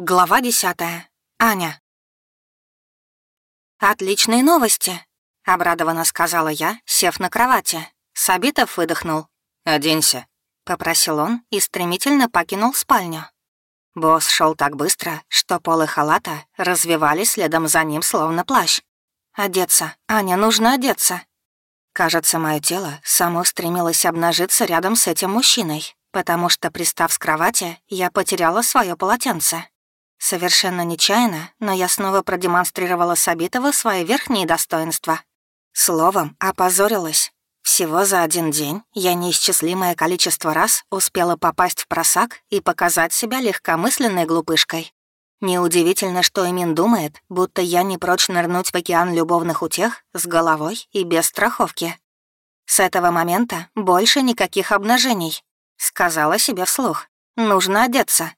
Глава десятая. Аня. «Отличные новости», — обрадованно сказала я, сев на кровати. Сабитов выдохнул. «Оденься», — попросил он и стремительно покинул спальню. Босс шел так быстро, что полы халата развивались следом за ним, словно плащ. «Одеться, Аня, нужно одеться». Кажется, мое тело само стремилось обнажиться рядом с этим мужчиной, потому что, пристав с кровати, я потеряла свое полотенце. Совершенно нечаянно, но я снова продемонстрировала Сабитова свои верхние достоинства. Словом, опозорилась. Всего за один день я неисчислимое количество раз успела попасть в просак и показать себя легкомысленной глупышкой. Неудивительно, что Эмин думает, будто я не прочь нырнуть в океан любовных утех с головой и без страховки. С этого момента больше никаких обнажений. Сказала себе вслух. Нужно одеться.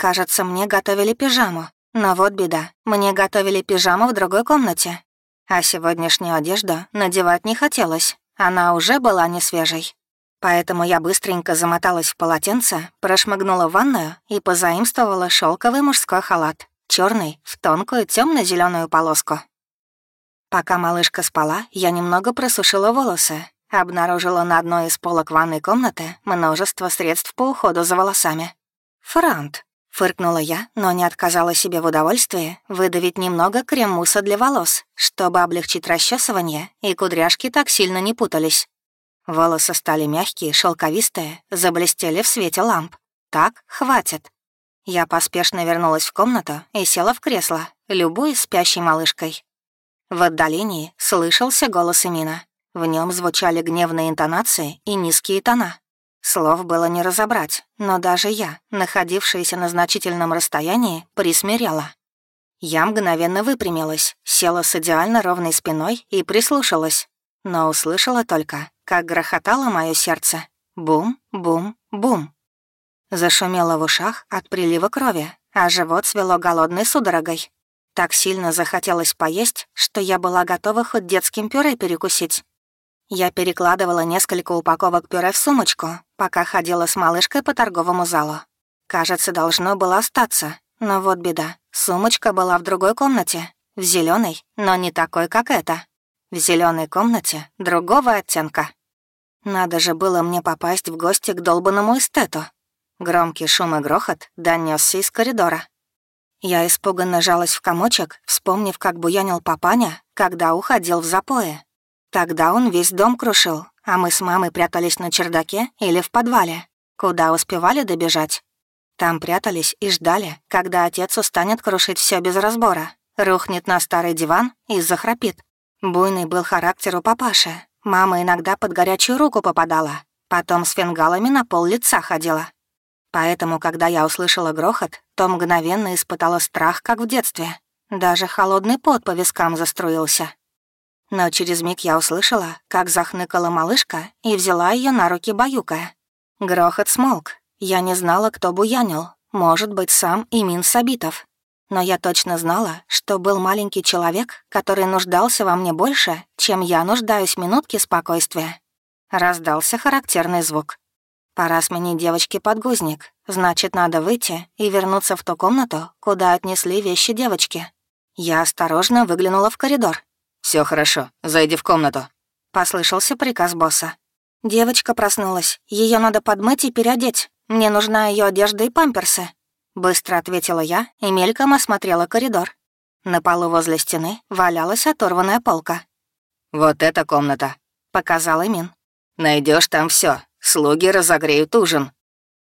Кажется, мне готовили пижаму. Но вот беда, мне готовили пижаму в другой комнате. А сегодняшнюю одежду надевать не хотелось, она уже была не свежей. Поэтому я быстренько замоталась в полотенце, прошмыгнула в ванную и позаимствовала шелковый мужской халат, черный в тонкую темно зеленую полоску. Пока малышка спала, я немного просушила волосы, обнаружила на одной из полок ванной комнаты множество средств по уходу за волосами. Франт, Фыркнула я, но не отказала себе в удовольствии выдавить немного крем-муса для волос, чтобы облегчить расчесывание, и кудряшки так сильно не путались. Волосы стали мягкие, шелковистые, заблестели в свете ламп. Так, хватит. Я поспешно вернулась в комнату и села в кресло, любуясь спящей малышкой. В отдалении слышался голос Эмина. В нем звучали гневные интонации и низкие тона. Слов было не разобрать, но даже я, находившаяся на значительном расстоянии, присмирела. Я мгновенно выпрямилась, села с идеально ровной спиной и прислушалась. Но услышала только, как грохотало мое сердце. Бум, бум, бум. Зашумело в ушах от прилива крови, а живот свело голодной судорогой. Так сильно захотелось поесть, что я была готова хоть детским пюре перекусить. Я перекладывала несколько упаковок пюре в сумочку, пока ходила с малышкой по торговому залу. Кажется, должно было остаться, но вот беда. Сумочка была в другой комнате, в зеленой, но не такой, как эта. В зеленой комнате другого оттенка. Надо же было мне попасть в гости к долбанному эстету. Громкий шум и грохот донесся из коридора. Я испуганно жалась в комочек, вспомнив, как буянил папаня, когда уходил в запое. Тогда он весь дом крушил, а мы с мамой прятались на чердаке или в подвале, куда успевали добежать. Там прятались и ждали, когда отец устанет крушить все без разбора, рухнет на старый диван и захрапит. Буйный был характер у папаши. Мама иногда под горячую руку попадала, потом с фингалами на пол лица ходила. Поэтому, когда я услышала грохот, то мгновенно испытала страх, как в детстве. Даже холодный пот по вискам заструился. Но через миг я услышала, как захныкала малышка и взяла ее на руки баюкая. Грохот смолк. Я не знала, кто буянил. Может быть, сам Имин Сабитов. Но я точно знала, что был маленький человек, который нуждался во мне больше, чем я нуждаюсь в минутке спокойствия. Раздался характерный звук. Пора сменить девочке подгузник. Значит, надо выйти и вернуться в ту комнату, куда отнесли вещи девочки. Я осторожно выглянула в коридор. Все хорошо, зайди в комнату», — послышался приказ босса. Девочка проснулась. Ее надо подмыть и переодеть. Мне нужна ее одежда и памперсы. Быстро ответила я и мельком осмотрела коридор. На полу возле стены валялась оторванная полка. «Вот эта комната», — показал Эмин. Найдешь там все. Слуги разогреют ужин».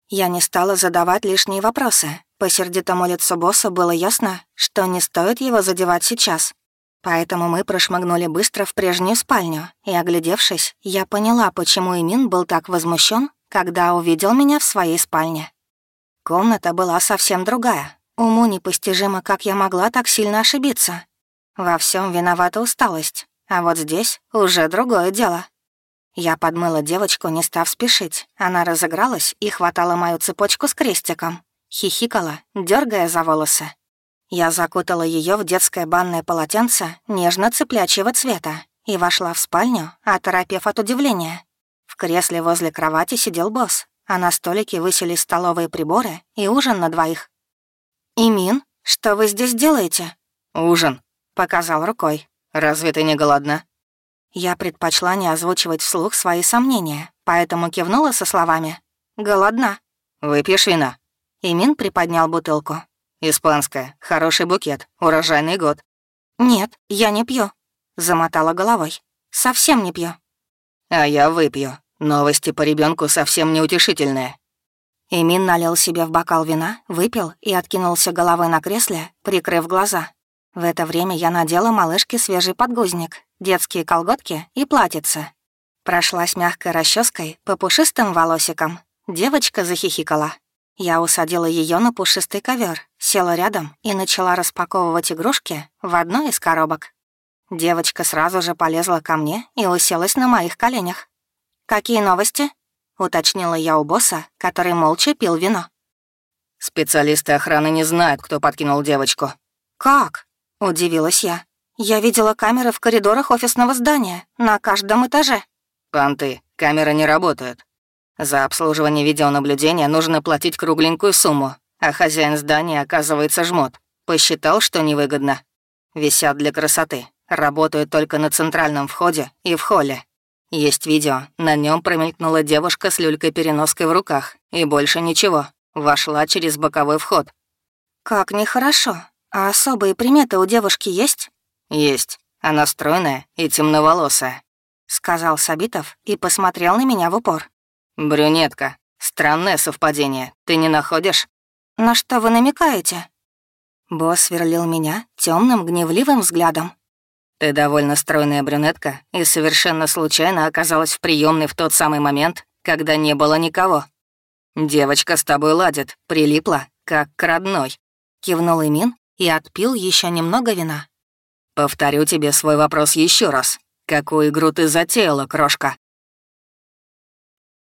Я не стала задавать лишние вопросы. По сердитому лицу босса было ясно, что не стоит его задевать сейчас. Поэтому мы прошмыгнули быстро в прежнюю спальню, и, оглядевшись, я поняла, почему Имин был так возмущен, когда увидел меня в своей спальне. Комната была совсем другая. Уму непостижимо, как я могла так сильно ошибиться. Во всем виновата усталость, а вот здесь уже другое дело. Я подмыла девочку, не став спешить. Она разыгралась и хватала мою цепочку с крестиком. Хихикала, дергая за волосы. Я закутала ее в детское банное полотенце нежно-цыплячьего цвета и вошла в спальню, оторопев от удивления. В кресле возле кровати сидел босс, а на столике высились столовые приборы и ужин на двоих. «Имин, что вы здесь делаете?» «Ужин», — показал рукой. «Разве ты не голодна?» Я предпочла не озвучивать вслух свои сомнения, поэтому кивнула со словами «Голодна». «Выпьешь вина?» Имин приподнял бутылку. «Испанская. Хороший букет. Урожайный год». «Нет, я не пью», — замотала головой. «Совсем не пью». «А я выпью. Новости по ребенку совсем неутешительные». Имин налил себе в бокал вина, выпил и откинулся головой на кресле, прикрыв глаза. В это время я надела малышке свежий подгузник, детские колготки и платьице. Прошлась мягкой расческой по пушистым волосикам. Девочка захихикала. Я усадила ее на пушистый ковер, села рядом и начала распаковывать игрушки в одной из коробок. Девочка сразу же полезла ко мне и уселась на моих коленях. «Какие новости?» — уточнила я у босса, который молча пил вино. «Специалисты охраны не знают, кто подкинул девочку». «Как?» — удивилась я. «Я видела камеры в коридорах офисного здания, на каждом этаже». «Понты, камеры не работают. За обслуживание видеонаблюдения нужно платить кругленькую сумму, а хозяин здания, оказывается, жмот. Посчитал, что невыгодно. Висят для красоты. Работают только на центральном входе и в холле. Есть видео. На нем промелькнула девушка с люлькой-переноской в руках. И больше ничего. Вошла через боковой вход. «Как нехорошо. А особые приметы у девушки есть?» «Есть. Она стройная и темноволосая», — сказал Сабитов и посмотрел на меня в упор. «Брюнетка. Странное совпадение. Ты не находишь?» «На что вы намекаете?» Босс сверлил меня темным гневливым взглядом. «Ты довольно стройная брюнетка и совершенно случайно оказалась в приемной в тот самый момент, когда не было никого. Девочка с тобой ладит, прилипла, как к родной». Кивнул Имин и отпил еще немного вина. «Повторю тебе свой вопрос еще раз. Какую игру ты затеяла, крошка?»